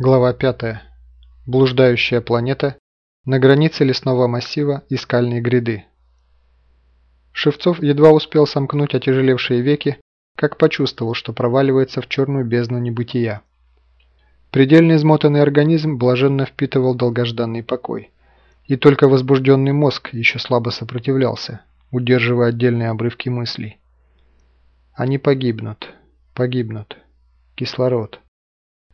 Глава 5. Блуждающая планета на границе лесного массива и скальной гряды. Шевцов едва успел сомкнуть отяжелевшие веки, как почувствовал, что проваливается в черную бездну небытия. Предельно измотанный организм блаженно впитывал долгожданный покой. И только возбужденный мозг еще слабо сопротивлялся, удерживая отдельные обрывки мыслей. Они погибнут, погибнут. Кислород.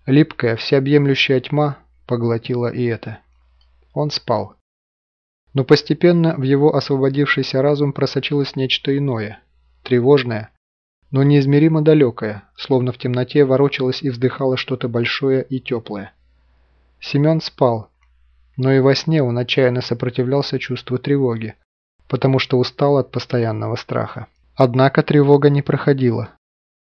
Липкая, всеобъемлющая тьма поглотила и это. Он спал. Но постепенно в его освободившийся разум просочилось нечто иное, тревожное, но неизмеримо далекое, словно в темноте ворочалось и вздыхало что-то большое и теплое. Семен спал, но и во сне он отчаянно сопротивлялся чувству тревоги, потому что устал от постоянного страха. Однако тревога не проходила.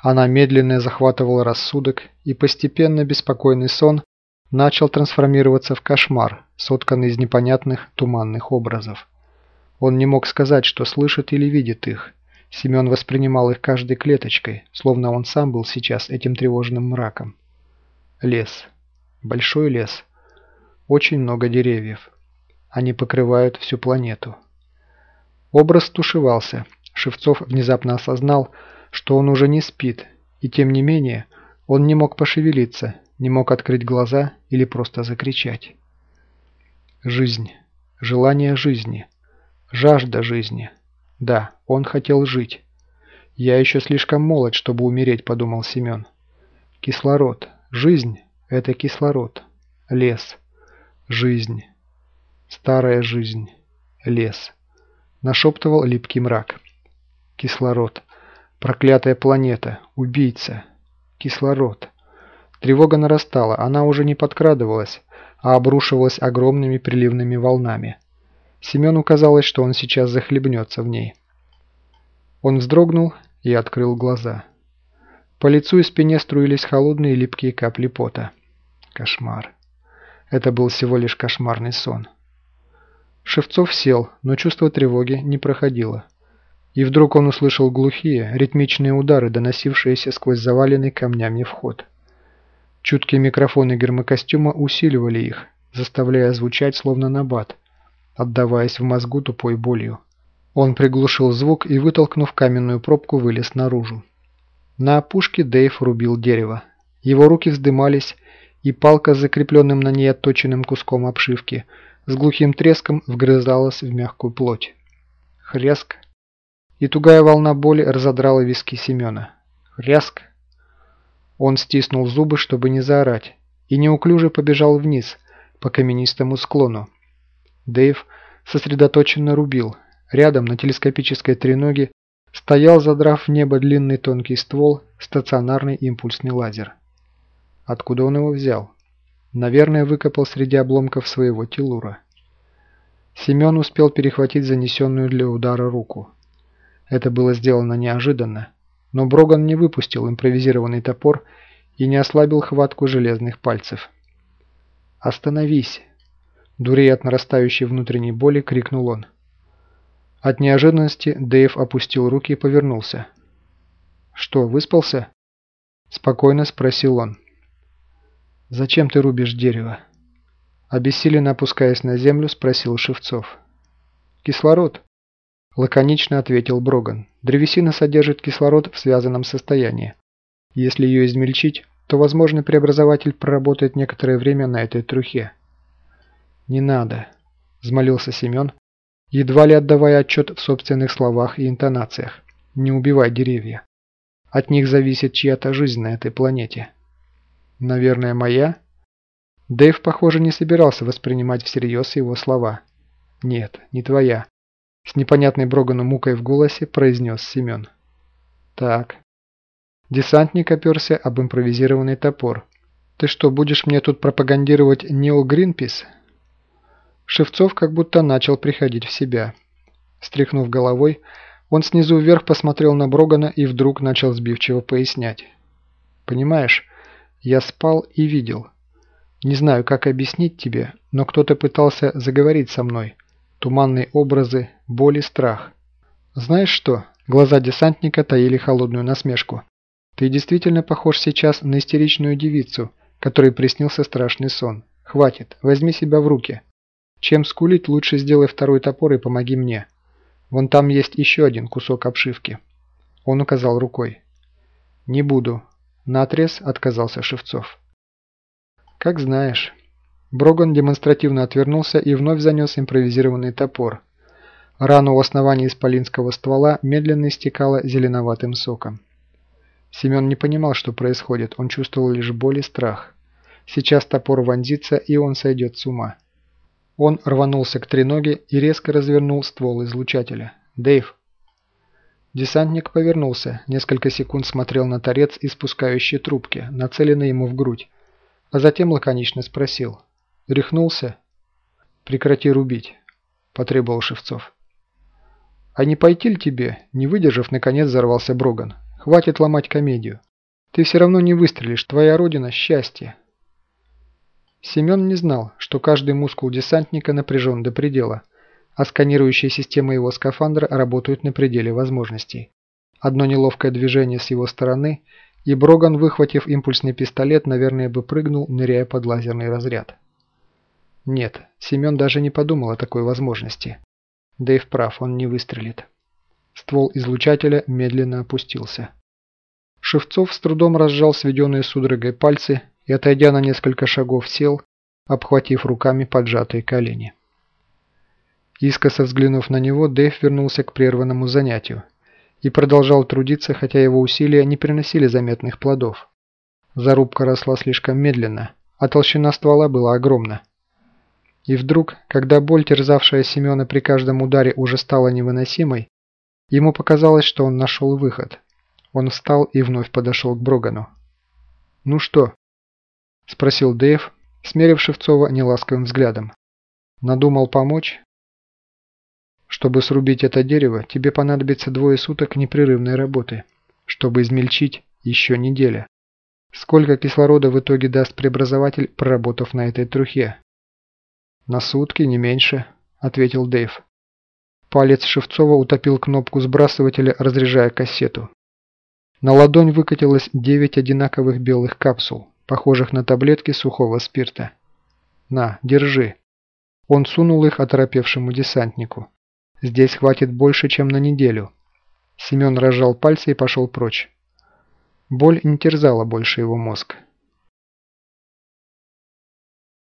Она медленно захватывала рассудок, и постепенно беспокойный сон начал трансформироваться в кошмар, сотканный из непонятных туманных образов. Он не мог сказать, что слышит или видит их. Семен воспринимал их каждой клеточкой, словно он сам был сейчас этим тревожным мраком. Лес. Большой лес. Очень много деревьев. Они покрывают всю планету. Образ тушевался. Шевцов внезапно осознал, что он уже не спит, и тем не менее он не мог пошевелиться, не мог открыть глаза или просто закричать. Жизнь. Желание жизни. Жажда жизни. Да, он хотел жить. «Я еще слишком молод, чтобы умереть», – подумал Семен. «Кислород. Жизнь – это кислород. Лес. Жизнь. Старая жизнь. Лес». Нашептывал липкий мрак. «Кислород. Проклятая планета. Убийца. Кислород. Тревога нарастала, она уже не подкрадывалась, а обрушивалась огромными приливными волнами. Семену казалось, что он сейчас захлебнется в ней. Он вздрогнул и открыл глаза. По лицу и спине струились холодные липкие капли пота. Кошмар. Это был всего лишь кошмарный сон. Шевцов сел, но чувство тревоги не проходило. И вдруг он услышал глухие, ритмичные удары, доносившиеся сквозь заваленный камнями вход. Чуткие микрофоны гермокостюма усиливали их, заставляя звучать словно набат, отдаваясь в мозгу тупой болью. Он приглушил звук и, вытолкнув каменную пробку, вылез наружу. На опушке Дэйв рубил дерево. Его руки вздымались, и палка с закрепленным на ней отточенным куском обшивки с глухим треском вгрызалась в мягкую плоть. Хряск, и тугая волна боли разодрала виски Семена. Рязк! Он стиснул зубы, чтобы не заорать, и неуклюже побежал вниз, по каменистому склону. Дэйв сосредоточенно рубил. Рядом на телескопической треноге стоял, задрав в небо длинный тонкий ствол, стационарный импульсный лазер. Откуда он его взял? Наверное, выкопал среди обломков своего телура. Семен успел перехватить занесенную для удара руку. Это было сделано неожиданно, но Броган не выпустил импровизированный топор и не ослабил хватку железных пальцев. «Остановись!» Дурей от нарастающей внутренней боли крикнул он. От неожиданности Дэйв опустил руки и повернулся. «Что, выспался?» Спокойно спросил он. «Зачем ты рубишь дерево?» Обессиленно опускаясь на землю, спросил Шевцов. «Кислород», Лаконично ответил Броган. Древесина содержит кислород в связанном состоянии. Если ее измельчить, то возможный преобразователь проработает некоторое время на этой трухе. «Не надо», – взмолился Семен, едва ли отдавая отчет в собственных словах и интонациях. «Не убивай деревья. От них зависит чья-то жизнь на этой планете». «Наверное, моя?» Дэйв, похоже, не собирался воспринимать всерьез его слова. «Нет, не твоя. С непонятной Брогану мукой в голосе произнес Семен. Так. Десантник оперся об импровизированный топор. Ты что, будешь мне тут пропагандировать Нео Гринпис? Шевцов как будто начал приходить в себя. Стряхнув головой, он снизу вверх посмотрел на Брогана и вдруг начал сбивчиво пояснять. «Понимаешь, я спал и видел. Не знаю, как объяснить тебе, но кто-то пытался заговорить со мной. Туманные образы, боль и страх. Знаешь что? Глаза десантника таили холодную насмешку. Ты действительно похож сейчас на истеричную девицу, который приснился страшный сон. «Хватит, возьми себя в руки. Чем скулить, лучше сделай второй топор и помоги мне. Вон там есть еще один кусок обшивки». Он указал рукой. «Не буду». Наотрез отказался Шевцов. «Как знаешь». Броган демонстративно отвернулся и вновь занес импровизированный топор. Рану у основания исполинского ствола медленно истекала зеленоватым соком. Семен не понимал, что происходит, он чувствовал лишь боль и страх. Сейчас топор вонзится, и он сойдет с ума. Он рванулся к треноге и резко развернул ствол излучателя. «Дэйв!» Десантник повернулся, несколько секунд смотрел на торец, испускающий трубки, нацеленный ему в грудь, а затем лаконично спросил. «Рехнулся?» «Прекрати рубить», – потребовал Шевцов. «А не пойти ли тебе?» – не выдержав, наконец взорвался Броган. «Хватит ломать комедию. Ты все равно не выстрелишь, твоя родина – счастье». Семен не знал, что каждый мускул десантника напряжен до предела, а сканирующие системы его скафандра работают на пределе возможностей. Одно неловкое движение с его стороны, и Броган, выхватив импульсный пистолет, наверное, бы прыгнул, ныряя под лазерный разряд. Нет, Семен даже не подумал о такой возможности. Дэйв прав, он не выстрелит. Ствол излучателя медленно опустился. Шевцов с трудом разжал сведенные судорогой пальцы и, отойдя на несколько шагов, сел, обхватив руками поджатые колени. Искоса взглянув на него, Дэйв вернулся к прерванному занятию и продолжал трудиться, хотя его усилия не приносили заметных плодов. Зарубка росла слишком медленно, а толщина ствола была огромна. И вдруг, когда боль, терзавшая Семена при каждом ударе, уже стала невыносимой, ему показалось, что он нашел выход. Он встал и вновь подошел к Брогану. «Ну что?» – спросил Дэйв, смерив Шевцова неласковым взглядом. «Надумал помочь?» «Чтобы срубить это дерево, тебе понадобится двое суток непрерывной работы. Чтобы измельчить, еще неделя. Сколько кислорода в итоге даст преобразователь, проработав на этой трухе?» «На сутки, не меньше», – ответил Дэйв. Палец Шевцова утопил кнопку сбрасывателя, разряжая кассету. На ладонь выкатилось девять одинаковых белых капсул, похожих на таблетки сухого спирта. «На, держи». Он сунул их оторопевшему десантнику. «Здесь хватит больше, чем на неделю». Семен разжал пальцы и пошел прочь. Боль не терзала больше его мозг.